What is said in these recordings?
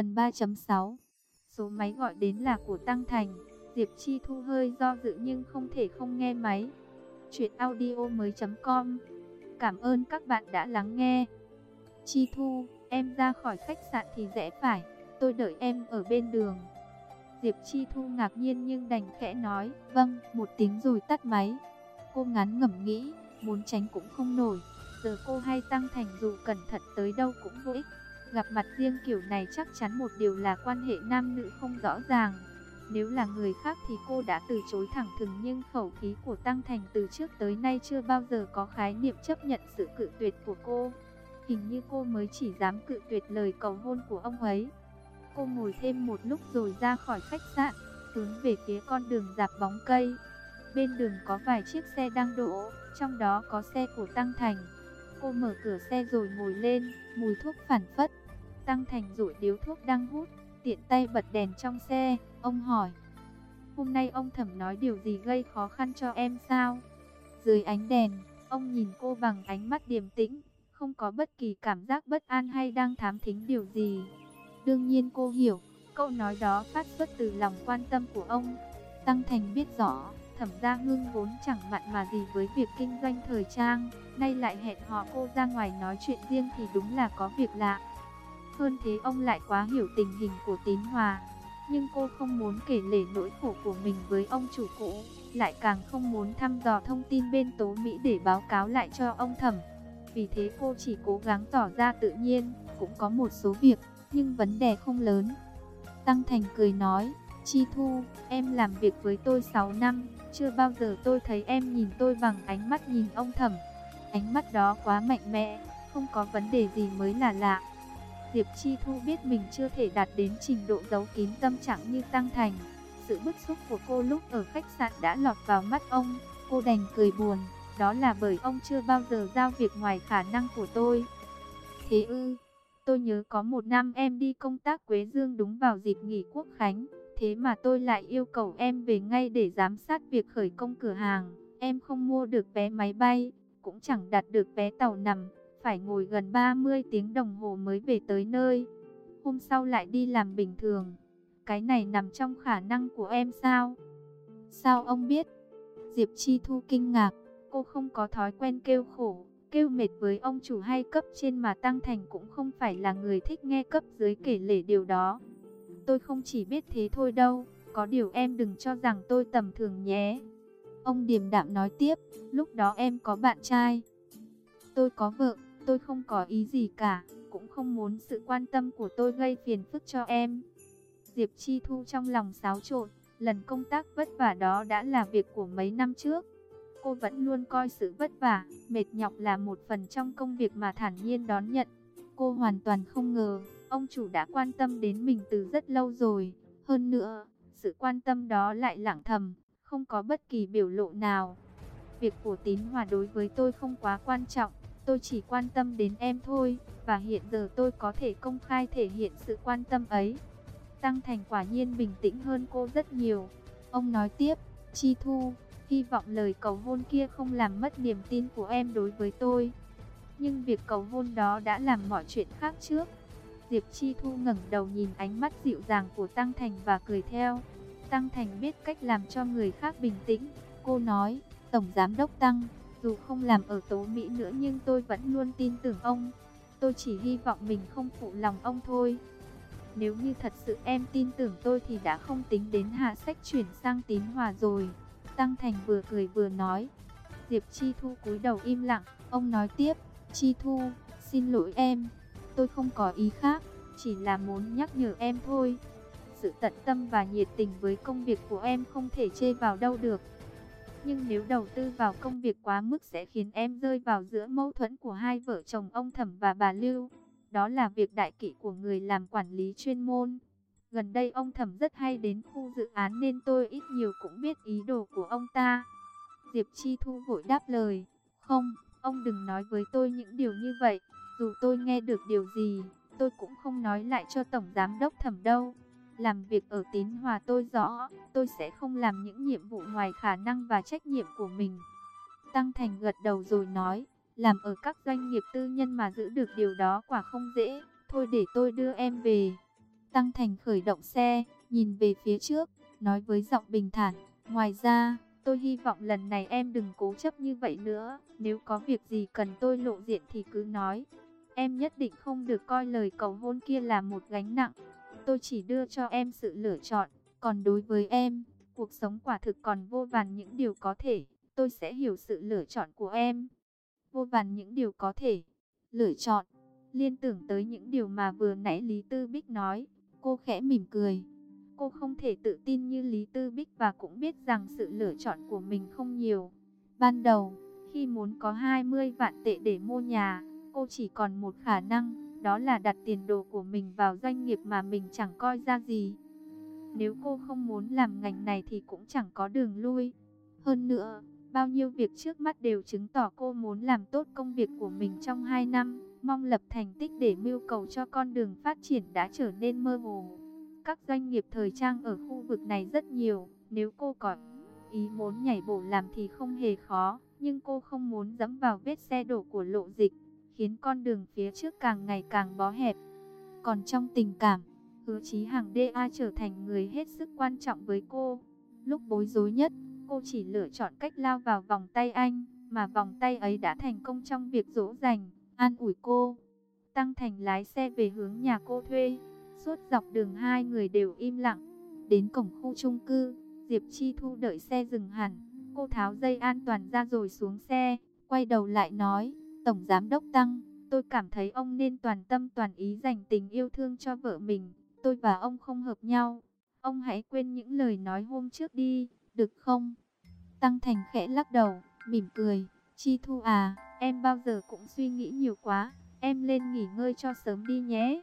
Phần 3.6 Số máy gọi đến là của Tăng Thành. Diệp Chi Thu hơi do dự nhưng không thể không nghe máy. Chuyện audio mới com Cảm ơn các bạn đã lắng nghe. Chi Thu, em ra khỏi khách sạn thì rẽ phải. Tôi đợi em ở bên đường. Diệp Chi Thu ngạc nhiên nhưng đành khẽ nói, vâng, một tiếng rồi tắt máy. Cô ngắn ngẩm nghĩ, muốn tránh cũng không nổi. Giờ cô hay Tăng Thành dù cẩn thận tới đâu cũng vô ích. Gặp mặt riêng kiểu này chắc chắn một điều là quan hệ nam nữ không rõ ràng. Nếu là người khác thì cô đã từ chối thẳng thừng nhưng khẩu khí của Tăng Thành từ trước tới nay chưa bao giờ có khái niệm chấp nhận sự cự tuyệt của cô. Hình như cô mới chỉ dám cự tuyệt lời cầu hôn của ông ấy. Cô ngồi thêm một lúc rồi ra khỏi khách sạn, hướng về phía con đường dạp bóng cây. Bên đường có vài chiếc xe đang đổ, trong đó có xe của Tăng Thành. Cô mở cửa xe rồi ngồi lên, mùi thuốc phản phất. Tăng Thành rủi điếu thuốc đang hút, tiện tay bật đèn trong xe, ông hỏi. Hôm nay ông thẩm nói điều gì gây khó khăn cho em sao? Dưới ánh đèn, ông nhìn cô bằng ánh mắt điềm tĩnh, không có bất kỳ cảm giác bất an hay đang thám thính điều gì. Đương nhiên cô hiểu, câu nói đó phát xuất từ lòng quan tâm của ông. Tăng Thành biết rõ, thẩm gia ngưng vốn chẳng mặn mà gì với việc kinh doanh thời trang, nay lại hẹn họ cô ra ngoài nói chuyện riêng thì đúng là có việc lạ. Hơn thế ông lại quá hiểu tình hình của Tín Hòa, nhưng cô không muốn kể lể nỗi khổ của mình với ông chủ cũ, lại càng không muốn thăm dò thông tin bên Tố Mỹ để báo cáo lại cho ông thẩm. Vì thế cô chỉ cố gắng tỏ ra tự nhiên, cũng có một số việc, nhưng vấn đề không lớn. Tăng Thành cười nói, Chi Thu, em làm việc với tôi 6 năm, chưa bao giờ tôi thấy em nhìn tôi bằng ánh mắt nhìn ông thẩm. Ánh mắt đó quá mạnh mẽ, không có vấn đề gì mới là lạ. Diệp Chi Thu biết mình chưa thể đạt đến trình độ giấu kín tâm trạng như Tăng Thành. Sự bức xúc của cô lúc ở khách sạn đã lọt vào mắt ông, cô đành cười buồn, đó là bởi ông chưa bao giờ giao việc ngoài khả năng của tôi. Thế ư, tôi nhớ có một năm em đi công tác Quế Dương đúng vào dịp nghỉ quốc khánh, thế mà tôi lại yêu cầu em về ngay để giám sát việc khởi công cửa hàng. Em không mua được vé máy bay, cũng chẳng đặt được vé tàu nằm, phải ngồi gần 30 tiếng đồng hồ mới về tới nơi. Hôm sau lại đi làm bình thường. Cái này nằm trong khả năng của em sao? Sao ông biết? Diệp Chi Thu kinh ngạc, cô không có thói quen kêu khổ, kêu mệt với ông chủ hay cấp trên mà Tăng Thành cũng không phải là người thích nghe cấp dưới kể lể điều đó. Tôi không chỉ biết thế thôi đâu, có điều em đừng cho rằng tôi tầm thường nhé. Ông điềm đạm nói tiếp, lúc đó em có bạn trai. Tôi có vợ, tôi không có ý gì cả, cũng không muốn sự quan tâm của tôi gây phiền phức cho em. Diệp Chi Thu trong lòng xáo trộn, lần công tác vất vả đó đã là việc của mấy năm trước. Cô vẫn luôn coi sự vất vả, mệt nhọc là một phần trong công việc mà thản nhiên đón nhận. Cô hoàn toàn không ngờ, ông chủ đã quan tâm đến mình từ rất lâu rồi. Hơn nữa, sự quan tâm đó lại lặng thầm, không có bất kỳ biểu lộ nào. Việc của tín hòa đối với tôi không quá quan trọng, tôi chỉ quan tâm đến em thôi, và hiện giờ tôi có thể công khai thể hiện sự quan tâm ấy. Tăng Thành quả nhiên bình tĩnh hơn cô rất nhiều. Ông nói tiếp, Chi Thu, hy vọng lời cầu hôn kia không làm mất niềm tin của em đối với tôi. Nhưng việc cầu hôn đó đã làm mọi chuyện khác trước. Diệp Chi Thu ngẩng đầu nhìn ánh mắt dịu dàng của Tăng Thành và cười theo. Tăng Thành biết cách làm cho người khác bình tĩnh. Cô nói, Tổng Giám Đốc Tăng, dù không làm ở Tố Mỹ nữa nhưng tôi vẫn luôn tin tưởng ông. Tôi chỉ hy vọng mình không phụ lòng ông thôi. Nếu như thật sự em tin tưởng tôi thì đã không tính đến hạ sách chuyển sang tín hòa rồi. Tăng Thành vừa cười vừa nói. Diệp Chi Thu cúi đầu im lặng, ông nói tiếp, Chi Thu, xin lỗi em, tôi không có ý khác, chỉ là muốn nhắc nhở em thôi. Sự tận tâm và nhiệt tình với công việc của em không thể chê vào đâu được. Nhưng nếu đầu tư vào công việc quá mức sẽ khiến em rơi vào giữa mâu thuẫn của hai vợ chồng ông Thẩm và bà Lưu. Đó là việc đại kỵ của người làm quản lý chuyên môn. Gần đây ông Thẩm rất hay đến khu dự án nên tôi ít nhiều cũng biết ý đồ của ông ta. Diệp Chi Thu vội đáp lời, không, ông đừng nói với tôi những điều như vậy, dù tôi nghe được điều gì, tôi cũng không nói lại cho Tổng Giám Đốc Thẩm đâu. Làm việc ở Tín Hòa tôi rõ, tôi sẽ không làm những nhiệm vụ ngoài khả năng và trách nhiệm của mình. Tăng Thành gật đầu rồi nói, làm ở các doanh nghiệp tư nhân mà giữ được điều đó quả không dễ, thôi để tôi đưa em về. Tăng Thành khởi động xe, nhìn về phía trước, nói với giọng bình thản, ngoài ra, tôi hy vọng lần này em đừng cố chấp như vậy nữa, nếu có việc gì cần tôi lộ diện thì cứ nói. Em nhất định không được coi lời cầu hôn kia là một gánh nặng. Tôi chỉ đưa cho em sự lựa chọn, còn đối với em, cuộc sống quả thực còn vô vàn những điều có thể, tôi sẽ hiểu sự lựa chọn của em. Vô vàn những điều có thể lựa chọn, liên tưởng tới những điều mà vừa nãy Lý Tư Bích nói, cô khẽ mỉm cười. Cô không thể tự tin như Lý Tư Bích và cũng biết rằng sự lựa chọn của mình không nhiều. Ban đầu, khi muốn có 20 vạn tệ để mua nhà, cô chỉ còn một khả năng, đó là đặt tiền đồ của mình vào doanh nghiệp mà mình chẳng coi ra gì. Nếu cô không muốn làm ngành này thì cũng chẳng có đường lui. Hơn nữa, bao nhiêu việc trước mắt đều chứng tỏ cô muốn làm tốt công việc của mình trong 2 năm, mong lập thành tích để mưu cầu cho con đường phát triển đã trở nên mơ hồ. Các doanh nghiệp thời trang ở khu vực này rất nhiều, nếu cô có ý muốn nhảy bổ làm thì không hề khó, nhưng cô không muốn dẫm vào vết xe đổ của lộ dịch, khiến con đường phía trước càng ngày càng bó hẹp. Còn trong tình cảm, hứa chí hàng DA trở thành người hết sức quan trọng với cô. Lúc bối rối nhất, cô chỉ lựa chọn cách lao vào vòng tay anh, mà vòng tay ấy đã thành công trong việc dỗ dành, an ủi cô. Tăng Thành lái xe về hướng nhà cô thuê. Suốt dọc đường hai người đều im lặng. Đến cổng khu chung cư, Diệp Chi Thu đợi xe dừng hẳn. Cô tháo dây an toàn ra rồi xuống xe, quay đầu lại nói, Tổng Giám Đốc Tăng, tôi cảm thấy ông nên toàn tâm toàn ý dành tình yêu thương cho vợ mình. Tôi và ông không hợp nhau. Ông hãy quên những lời nói hôm trước đi, được không? Tăng Thành khẽ lắc đầu, mỉm cười. Chi Thu à, em bao giờ cũng suy nghĩ nhiều quá. Em lên nghỉ ngơi cho sớm đi nhé.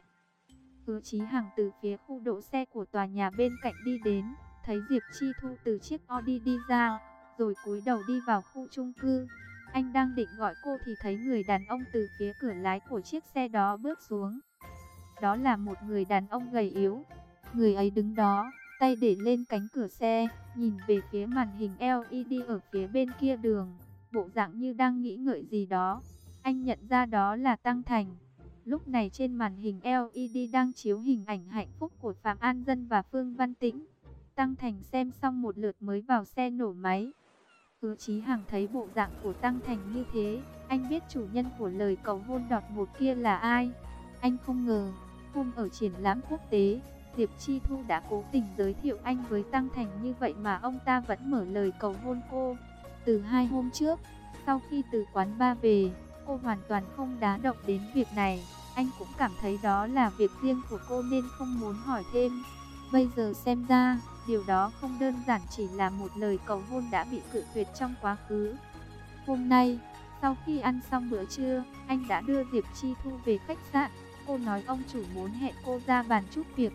Hứa Chí Hằng từ phía khu đỗ xe của tòa nhà bên cạnh đi đến, thấy Diệp Chi Thu từ chiếc Audi đi ra, rồi cúi đầu đi vào khu chung cư. Anh đang định gọi cô thì thấy người đàn ông từ phía cửa lái của chiếc xe đó bước xuống. Đó là một người đàn ông gầy yếu. Người ấy đứng đó, tay để lên cánh cửa xe, nhìn về phía màn hình LED ở phía bên kia đường, bộ dạng như đang nghĩ ngợi gì đó. Anh nhận ra đó là Tăng Thành. Lúc này trên màn hình LED đang chiếu hình ảnh hạnh phúc của Phạm An Dân và Phương Văn Tĩnh. Tăng Thành xem xong một lượt mới vào xe nổ máy. Hứa Chí Hằng thấy bộ dạng của Tăng Thành như thế, anh biết chủ nhân của lời cầu hôn đọt một kia là ai. Anh không ngờ, hôm ở triển lãm quốc tế, Diệp Chi Thu đã cố tình giới thiệu anh với Tăng Thành như vậy mà ông ta vẫn mở lời cầu hôn cô. Từ hai hôm trước, sau khi từ quán ba về, cô hoàn toàn không đá động đến việc này. Anh cũng cảm thấy đó là việc riêng của cô nên không muốn hỏi thêm. Bây giờ xem ra, điều đó không đơn giản chỉ là một lời cầu hôn đã bị cự tuyệt trong quá khứ. Hôm nay, sau khi ăn xong bữa trưa, anh đã đưa Diệp Chi Thu về khách sạn. Cô nói ông chủ muốn hẹn cô ra bàn chút việc.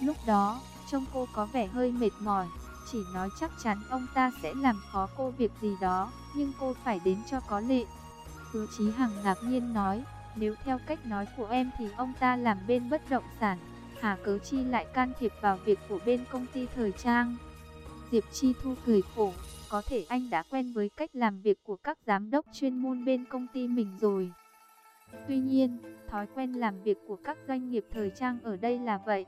Lúc đó, trông cô có vẻ hơi mệt mỏi, chỉ nói chắc chắn ông ta sẽ làm khó cô việc gì đó, nhưng cô phải đến cho có lệ. Hứa Chí Hằng ngạc nhiên nói, nếu theo cách nói của em thì ông ta làm bên bất động sản, Hà Cớ Chi lại can thiệp vào việc của bên công ty thời trang. Diệp Chi Thu cười khổ, có thể anh đã quen với cách làm việc của các giám đốc chuyên môn bên công ty mình rồi. Tuy nhiên, thói quen làm việc của các doanh nghiệp thời trang ở đây là vậy.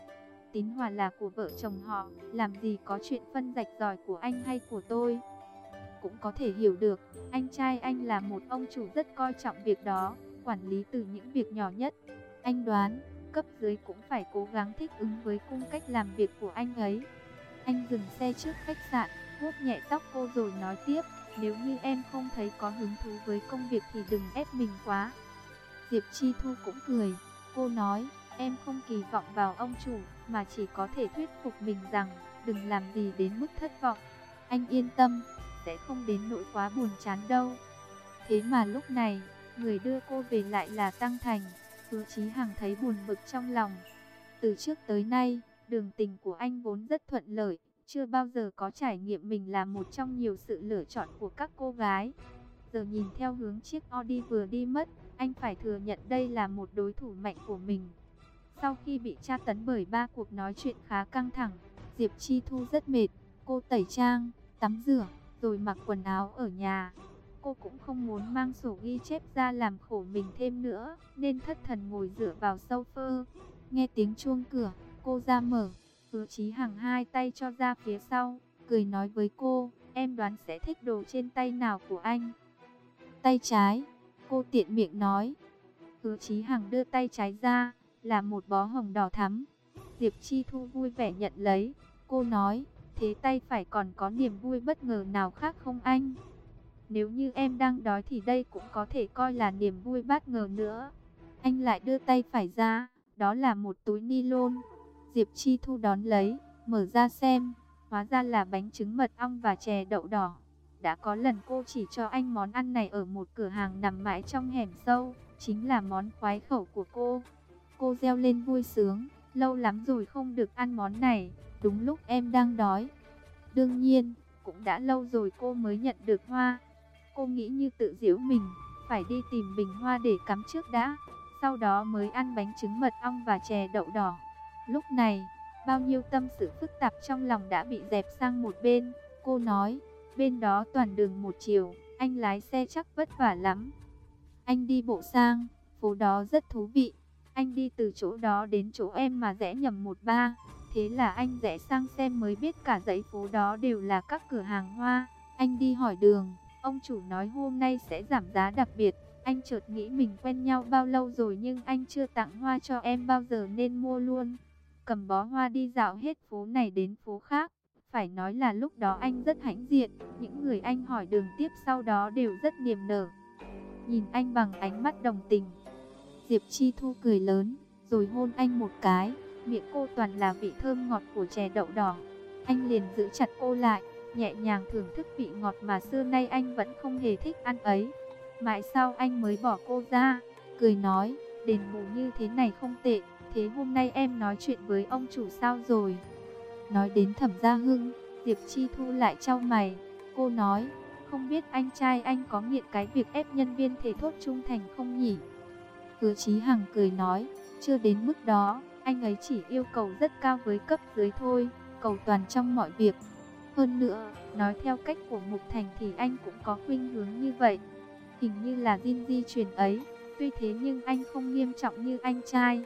Tín Hòa là của vợ chồng họ, làm gì có chuyện phân rạch giỏi của anh hay của tôi. Cũng có thể hiểu được, anh trai anh là một ông chủ rất coi trọng việc đó, quản lý từ những việc nhỏ nhất. Anh đoán, cấp dưới cũng phải cố gắng thích ứng với cung cách làm việc của anh ấy. Anh dừng xe trước khách sạn, vuốt nhẹ tóc cô rồi nói tiếp, nếu như em không thấy có hứng thú với công việc thì đừng ép mình quá. Diệp Chi Thu cũng cười, cô nói, em không kỳ vọng vào ông chủ, mà chỉ có thể thuyết phục mình rằng, đừng làm gì đến mức thất vọng. Anh yên tâm, sẽ không đến nỗi quá buồn chán đâu. Thế mà lúc này, người đưa cô về lại là Tăng Thành. Hứa Chí Hằng thấy buồn bực trong lòng. Từ trước tới nay, đường tình của anh vốn rất thuận lợi, chưa bao giờ có trải nghiệm mình là một trong nhiều sự lựa chọn của các cô gái. Giờ nhìn theo hướng chiếc Audi vừa đi mất, anh phải thừa nhận đây là một đối thủ mạnh của mình. Sau khi bị tra tấn bởi ba cuộc nói chuyện khá căng thẳng, Diệp Chi Thu rất mệt, cô tẩy trang, tắm rửa, rồi mặc quần áo ở nhà. Cô cũng không muốn mang sổ ghi chép ra làm khổ mình thêm nữa, nên thất thần ngồi dựa vào sofa. Nghe tiếng chuông cửa, Cô ra mở, hứa chí hằng hai tay cho ra phía sau, cười nói với cô, em đoán sẽ thích đồ trên tay nào của anh. Tay trái, cô tiện miệng nói. Hứa chí hằng đưa tay trái ra, là một bó hồng đỏ thắm. Diệp Chi Thu vui vẻ nhận lấy, cô nói, thế tay phải còn có niềm vui bất ngờ nào khác không anh? Nếu như em đang đói thì đây cũng có thể coi là niềm vui bất ngờ nữa. Anh lại đưa tay phải ra, đó là một túi ni lông. Diệp Chi Thu đón lấy, mở ra xem, hóa ra là bánh trứng mật ong và chè đậu đỏ. Đã có lần cô chỉ cho anh món ăn này ở một cửa hàng nằm mãi trong hẻm sâu, chính là món khoái khẩu của cô. Cô reo lên vui sướng, lâu lắm rồi không được ăn món này, đúng lúc em đang đói. Đương nhiên, cũng đã lâu rồi cô mới nhận được hoa. Cô nghĩ như tự giễu mình, phải đi tìm bình hoa để cắm trước đã, sau đó mới ăn bánh trứng mật ong và chè đậu đỏ. Lúc này, bao nhiêu tâm sự phức tạp trong lòng đã bị dẹp sang một bên. Cô nói, bên đó toàn đường một chiều, anh lái xe chắc vất vả lắm. Anh đi bộ sang, phố đó rất thú vị. Anh đi từ chỗ đó đến chỗ em mà rẽ nhầm một ba. Thế là anh rẽ sang xem mới biết cả dãy phố đó đều là các cửa hàng hoa. Anh đi hỏi đường, ông chủ nói hôm nay sẽ giảm giá đặc biệt. Anh chợt nghĩ mình quen nhau bao lâu rồi nhưng anh chưa tặng hoa cho em bao giờ nên mua luôn. Cầm bó hoa đi dạo hết phố này đến phố khác. Phải nói là lúc đó anh rất hãnh diện, những người anh hỏi đường tiếp sau đó đều rất niềm nở. Nhìn anh bằng ánh mắt đồng tình. Diệp Chi Thu cười lớn, rồi hôn anh một cái, miệng cô toàn là vị thơm ngọt của chè đậu đỏ. Anh liền giữ chặt cô lại, nhẹ nhàng thưởng thức vị ngọt mà xưa nay anh vẫn không hề thích ăn ấy. Mãi sau anh mới bỏ cô ra, cười nói, đền bù như thế này không tệ, thế hôm nay em nói chuyện với ông chủ sao rồi? Nói đến thẩm gia hưng, Diệp Chi Thu lại trao mày, cô nói, không biết anh trai anh có nghiện cái việc ép nhân viên thể thốt trung thành không nhỉ? Hứa Chí Hằng cười nói, chưa đến mức đó, anh ấy chỉ yêu cầu rất cao với cấp dưới thôi, cầu toàn trong mọi việc. Hơn nữa, nói theo cách của Mục Thành thì anh cũng có khuynh hướng như vậy. Hình như là Jin di truyền ấy, tuy thế nhưng anh không nghiêm trọng như anh trai.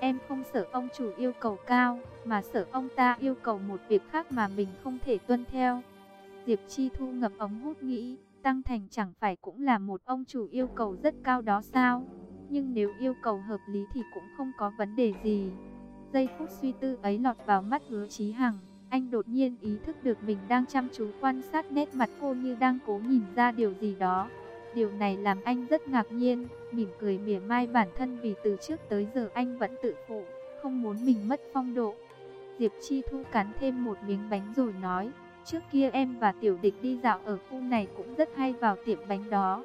Em không sợ ông chủ yêu cầu cao, mà sợ ông ta yêu cầu một việc khác mà mình không thể tuân theo. Diệp Chi Thu ngập ống hút nghĩ, Tăng Thành chẳng phải cũng là một ông chủ yêu cầu rất cao đó sao? Nhưng nếu yêu cầu hợp lý thì cũng không có vấn đề gì. Giây phút suy tư ấy lọt vào mắt hứa Chí Hằng, anh đột nhiên ý thức được mình đang chăm chú quan sát nét mặt cô như đang cố nhìn ra điều gì đó. Điều này làm anh rất ngạc nhiên, mỉm cười mỉa mai bản thân vì từ trước tới giờ anh vẫn tự phụ, không muốn mình mất phong độ. Diệp Chi Thu cắn thêm một miếng bánh rồi nói, trước kia em và Tiểu Địch đi dạo ở khu này cũng rất hay vào tiệm bánh đó.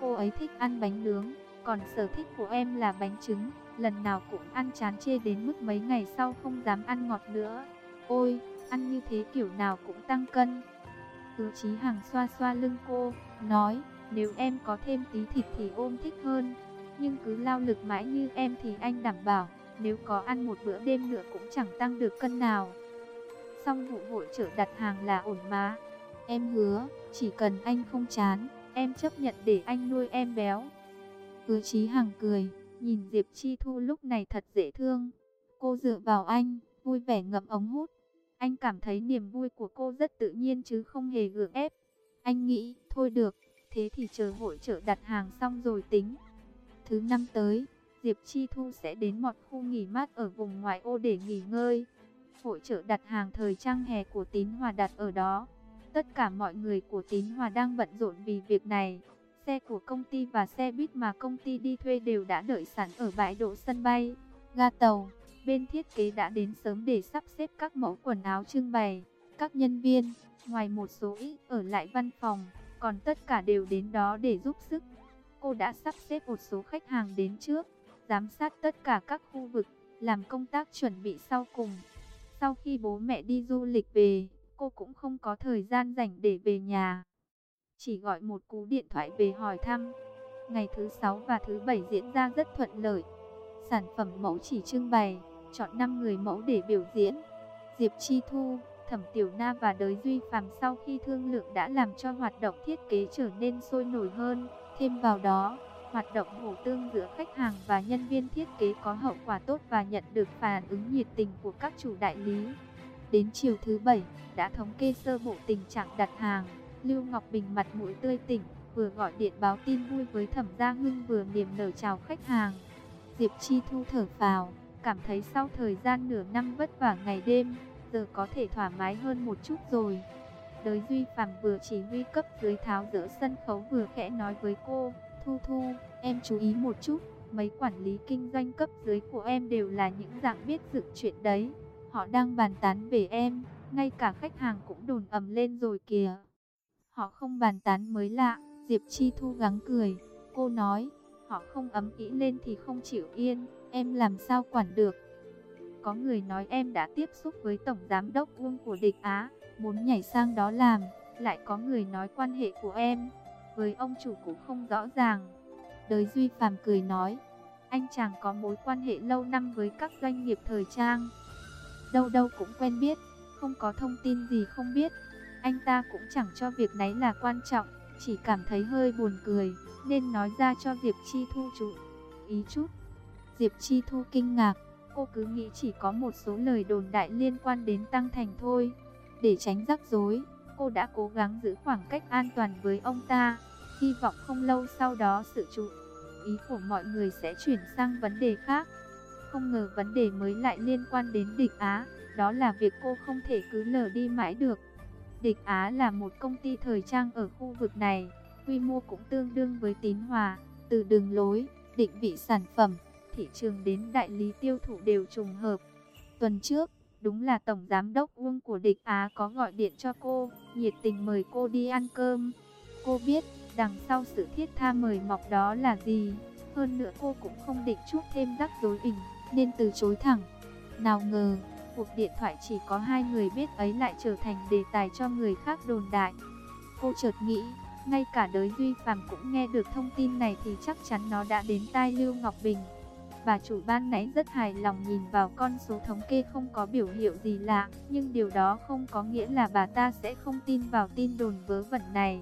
Cô ấy thích ăn bánh nướng, còn sở thích của em là bánh trứng, lần nào cũng ăn chán chê đến mức mấy ngày sau không dám ăn ngọt nữa. Ôi, ăn như thế kiểu nào cũng tăng cân. Tứ Chí Hằng xoa xoa lưng cô, nói, nếu em có thêm tí thịt thì ôm thích hơn. Nhưng cứ lao lực mãi như em thì anh đảm bảo, nếu có ăn một bữa đêm nữa cũng chẳng tăng được cân nào. Xong vụ hội trợ đặt hàng là ổn mà. Em hứa, chỉ cần anh không chán, em chấp nhận để anh nuôi em béo. Hứa Chí Hằng cười, nhìn Diệp Chi Thu lúc này thật dễ thương. Cô dựa vào anh, vui vẻ ngậm ống hút. Anh cảm thấy niềm vui của cô rất tự nhiên chứ không hề gượng ép. Anh nghĩ, thôi được, thế thì chờ hội trợ đặt hàng xong rồi tính. Thứ năm tới, Diệp Chi Thu sẽ đến một khu nghỉ mát ở vùng ngoại ô để nghỉ ngơi. Hội trợ đặt hàng thời trang hè của Tín Hòa đặt ở đó. Tất cả mọi người của Tín Hòa đang bận rộn vì việc này. Xe của công ty và xe buýt mà công ty đi thuê đều đã đợi sẵn ở bãi đỗ sân bay, ga tàu. Bên thiết kế đã đến sớm để sắp xếp các mẫu quần áo trưng bày. Các nhân viên, ngoài một số ít ở lại văn phòng, còn tất cả đều đến đó để giúp sức. Cô đã sắp xếp một số khách hàng đến trước, giám sát tất cả các khu vực, làm công tác chuẩn bị sau cùng. Sau khi bố mẹ đi du lịch về, cô cũng không có thời gian dành để về nhà. Chỉ gọi một cú điện thoại về hỏi thăm. Ngày thứ sáu và thứ bảy diễn ra rất thuận lợi. Sản phẩm mẫu chỉ trưng bày, chọn 5 người mẫu để biểu diễn. Diệp Chi Thu, Thẩm Tiểu Na và Đới Duy Phàm sau khi thương lượng đã làm cho hoạt động thiết kế trở nên sôi nổi hơn. Thêm vào đó, Hoạt động hổ tương giữa khách hàng và nhân viên thiết kế có hậu quả tốt và nhận được phản ứng nhiệt tình của các chủ đại lý. Đến chiều thứ bảy, đã thống kê sơ bộ tình trạng đặt hàng. Lưu Ngọc Bình mặt mũi tươi tỉnh, vừa gọi điện báo tin vui với Thẩm Gia Hưng vừa niềm nở chào khách hàng. Diệp Chi Thu thở phào, cảm thấy sau thời gian nửa năm vất vả ngày đêm, giờ có thể thoải mái hơn một chút rồi. Đới Duy Phạm vừa chỉ huy cấp dưới tháo dỡ sân khấu vừa khẽ nói với cô, Thu Thu, em chú ý một chút, mấy quản lý kinh doanh cấp dưới của em đều là những dạng biết dựng chuyện đấy. Họ đang bàn tán về em, ngay cả khách hàng cũng đồn ầm lên rồi kìa. Họ không bàn tán mới lạ, Diệp Chi Thu gắng cười. Cô nói, họ không ấm ý lên thì không chịu yên, em làm sao quản được. Có người nói em đã tiếp xúc với Tổng Giám Đốc Uông của địch Á, muốn nhảy sang đó làm. Lại có người nói quan hệ của em, với ông chủ cũng không rõ ràng. Đới Duy Phàm cười nói, anh chàng có mối quan hệ lâu năm với các doanh nghiệp thời trang. Đâu đâu cũng quen biết, không có thông tin gì không biết. Anh ta cũng chẳng cho việc này là quan trọng, chỉ cảm thấy hơi buồn cười, nên nói ra cho Diệp Chi Thu chủ ý chút. Diệp Chi Thu kinh ngạc, cô cứ nghĩ chỉ có một số lời đồn đại liên quan đến Tăng Thành thôi. Để tránh rắc rối, cô đã cố gắng giữ khoảng cách an toàn với ông ta. Hy vọng không lâu sau đó sự chú ý của mọi người sẽ chuyển sang vấn đề khác. Không ngờ vấn đề mới lại liên quan đến địch Á, đó là việc cô không thể cứ lờ đi mãi được. Địch Á là một công ty thời trang ở khu vực này, quy mô cũng tương đương với Tín Hòa, từ đường lối, định vị sản phẩm, thị trường đến đại lý tiêu thụ đều trùng hợp. Tuần trước, đúng là Tổng Giám đốc Uông của địch Á có gọi điện cho cô, nhiệt tình mời cô đi ăn cơm. Cô biết, đằng sau sự thiết tha mời mọc đó là gì, hơn nữa cô cũng không định chút thêm rắc rối ỉnh, nên từ chối thẳng. Nào ngờ, cuộc điện thoại chỉ có hai người biết ấy lại trở thành đề tài cho người khác đồn đại. Cô chợt nghĩ, ngay cả đới Duy Phàm cũng nghe được thông tin này thì chắc chắn nó đã đến tai Lưu Ngọc Bình. Bà chủ ban nãy rất hài lòng nhìn vào con số thống kê không có biểu hiệu gì lạ, nhưng điều đó không có nghĩa là bà ta sẽ không tin vào tin đồn vớ vẩn này.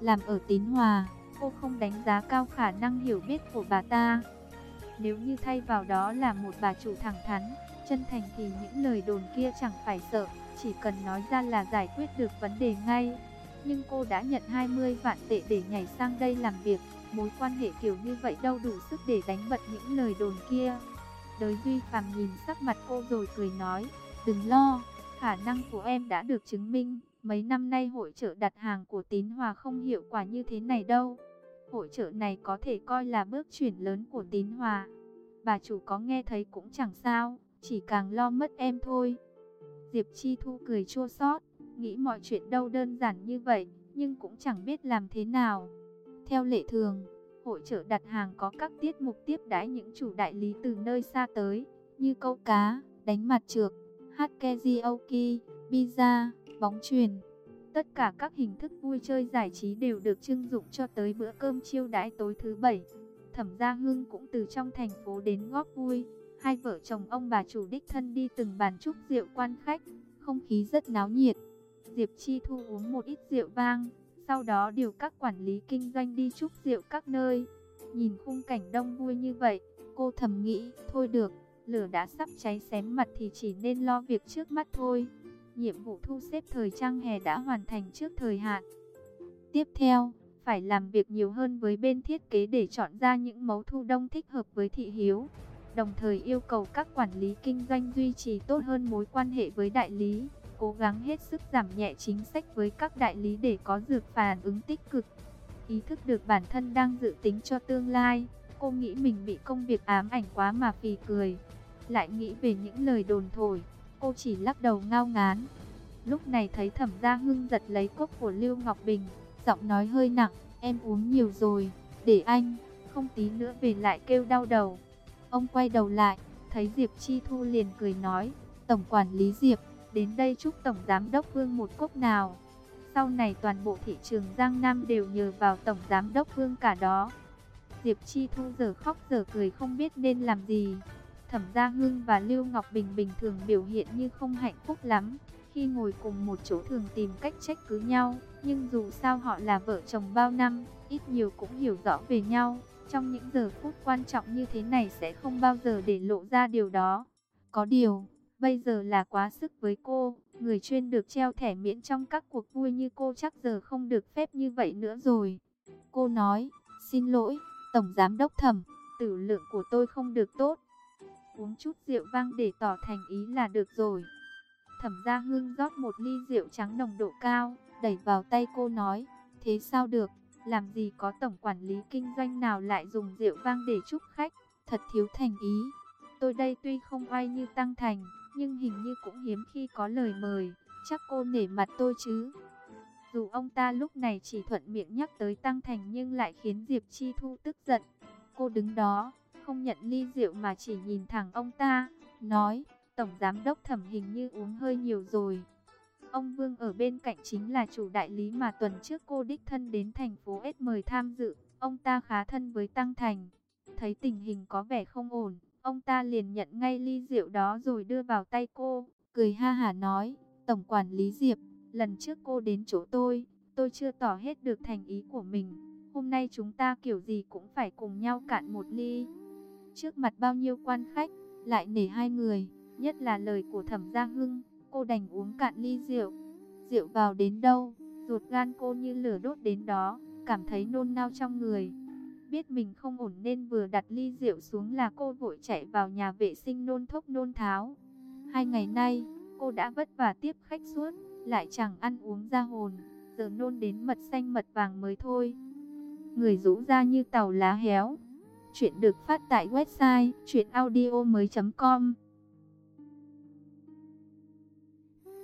Làm ở Tín Hòa, cô không đánh giá cao khả năng hiểu biết của bà ta. Nếu như thay vào đó là một bà chủ thẳng thắn, chân thành thì những lời đồn kia chẳng phải sợ, chỉ cần nói ra là giải quyết được vấn đề ngay. Nhưng cô đã nhận 20 vạn tệ để nhảy sang đây làm việc, mối quan hệ kiểu như vậy đâu đủ sức để đánh bật những lời đồn kia. Đới Duy Phàm nhìn sắc mặt cô rồi cười nói, đừng lo, khả năng của em đã được chứng minh, mấy năm nay hội trợ đặt hàng của Tín Hòa không hiệu quả như thế này đâu. Hội trợ này có thể coi là bước chuyển lớn của Tín Hòa. Bà chủ có nghe thấy cũng chẳng sao chỉ càng lo mất em thôi. Diệp Chi Thu cười chua xót, nghĩ mọi chuyện đâu đơn giản như vậy, nhưng cũng chẳng biết làm thế nào. Theo lệ thường, hội trợ đặt hàng có các tiết mục tiếp đãi những chủ đại lý từ nơi xa tới, như câu cá, đánh mặt trược, hát karaoke, pizza, bóng truyền. Tất cả các hình thức vui chơi giải trí đều được trưng dụng cho tới bữa cơm chiêu đãi tối thứ bảy. Thẩm Gia Hưng cũng từ trong thành phố đến góp vui. Hai vợ chồng ông bà chủ đích thân đi từng bàn chúc rượu quan khách, không khí rất náo nhiệt. Diệp Chi Thu uống một ít rượu vang, sau đó điều các quản lý kinh doanh đi chúc rượu các nơi. Nhìn khung cảnh đông vui như vậy, cô thầm nghĩ, thôi được, lửa đã sắp cháy xém mặt thì chỉ nên lo việc trước mắt thôi. Nhiệm vụ thu xếp thời trang hè đã hoàn thành trước thời hạn. Tiếp theo, phải làm việc nhiều hơn với bên thiết kế để chọn ra những mẫu thu đông thích hợp với thị hiếu đồng thời yêu cầu các quản lý kinh doanh duy trì tốt hơn mối quan hệ với đại lý, cố gắng hết sức giảm nhẹ chính sách với các đại lý để có dược phản ứng tích cực. Ý thức được bản thân đang dự tính cho tương lai, cô nghĩ mình bị công việc ám ảnh quá mà phì cười. Lại nghĩ về những lời đồn thổi, cô chỉ lắc đầu ngao ngán. Lúc này thấy thẩm gia hưng giật lấy cốc của Lưu Ngọc Bình, giọng nói hơi nặng, em uống nhiều rồi, để anh, không tí nữa về lại kêu đau đầu. Ông quay đầu lại, thấy Diệp Chi Thu liền cười nói, Tổng quản lý Diệp, đến đây chúc Tổng Giám Đốc Vương một cốc nào. Sau này toàn bộ thị trường Giang Nam đều nhờ vào Tổng Giám Đốc Vương cả đó. Diệp Chi Thu giờ khóc giờ cười không biết nên làm gì. Thẩm Gia Hưng và Lưu Ngọc Bình bình thường biểu hiện như không hạnh phúc lắm. Khi ngồi cùng một chỗ thường tìm cách trách cứ nhau, nhưng dù sao họ là vợ chồng bao năm, ít nhiều cũng hiểu rõ về nhau Trong những giờ phút quan trọng như thế này sẽ không bao giờ để lộ ra điều đó. Có điều, bây giờ là quá sức với cô. Người chuyên được treo thẻ miễn trong các cuộc vui như cô chắc giờ không được phép như vậy nữa rồi. Cô nói, xin lỗi, Tổng Giám Đốc Thẩm, tử lượng của tôi không được tốt. Uống chút rượu vang để tỏ thành ý là được rồi. Thẩm Gia Hưng rót một ly rượu trắng nồng độ cao, đẩy vào tay cô nói, thế sao được, làm gì có tổng quản lý kinh doanh nào lại dùng rượu vang để chúc khách, thật thiếu thành ý. Tôi đây tuy không oai như Tăng Thành, nhưng hình như cũng hiếm khi có lời mời, chắc cô nể mặt tôi chứ. Dù ông ta lúc này chỉ thuận miệng nhắc tới Tăng Thành nhưng lại khiến Diệp Chi Thu tức giận. Cô đứng đó, không nhận ly rượu mà chỉ nhìn thẳng ông ta, nói, Tổng Giám Đốc Thẩm hình như uống hơi nhiều rồi. Ông Vương ở bên cạnh chính là chủ đại lý mà tuần trước cô đích thân đến thành phố S mời tham dự. Ông ta khá thân với Tăng Thành. Thấy tình hình có vẻ không ổn, ông ta liền nhận ngay ly rượu đó rồi đưa vào tay cô. Cười ha hả nói, Tổng quản lý Diệp, lần trước cô đến chỗ tôi, tôi chưa tỏ hết được thành ý của mình. Hôm nay chúng ta kiểu gì cũng phải cùng nhau cạn một ly. Trước mặt bao nhiêu quan khách, lại nể hai người, nhất là lời của Thẩm Gia Hưng cô đành uống cạn ly rượu. Rượu vào đến đâu, ruột gan cô như lửa đốt đến đó, cảm thấy nôn nao trong người. Biết mình không ổn nên vừa đặt ly rượu xuống là cô vội chạy vào nhà vệ sinh nôn thốc nôn tháo. Hai ngày nay, cô đã vất vả tiếp khách suốt, lại chẳng ăn uống ra hồn, giờ nôn đến mật xanh mật vàng mới thôi. Người rũ ra như tàu lá héo. Chuyện được phát tại website chuyenaudio.com